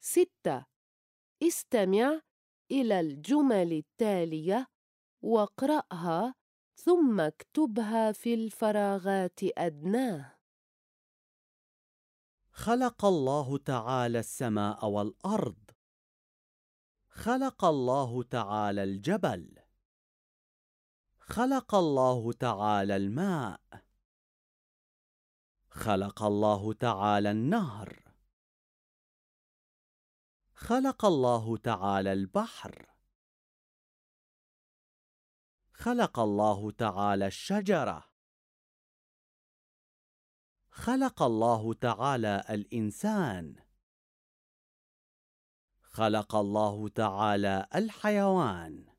ستة. استمع إلى الجمل التالية واقرأها ثم اكتبها في الفراغات أدناه. خلق الله تعالى السماء والأرض. خلق الله تعالى الجبل. خلق الله تعالى الماء. خلق الله تعالى النهر. خلق الله تعالى البحر. خلق الله تعالى الشجرة. خلق الله تعالى الإنسان. خلق الله تعالى الحيوان.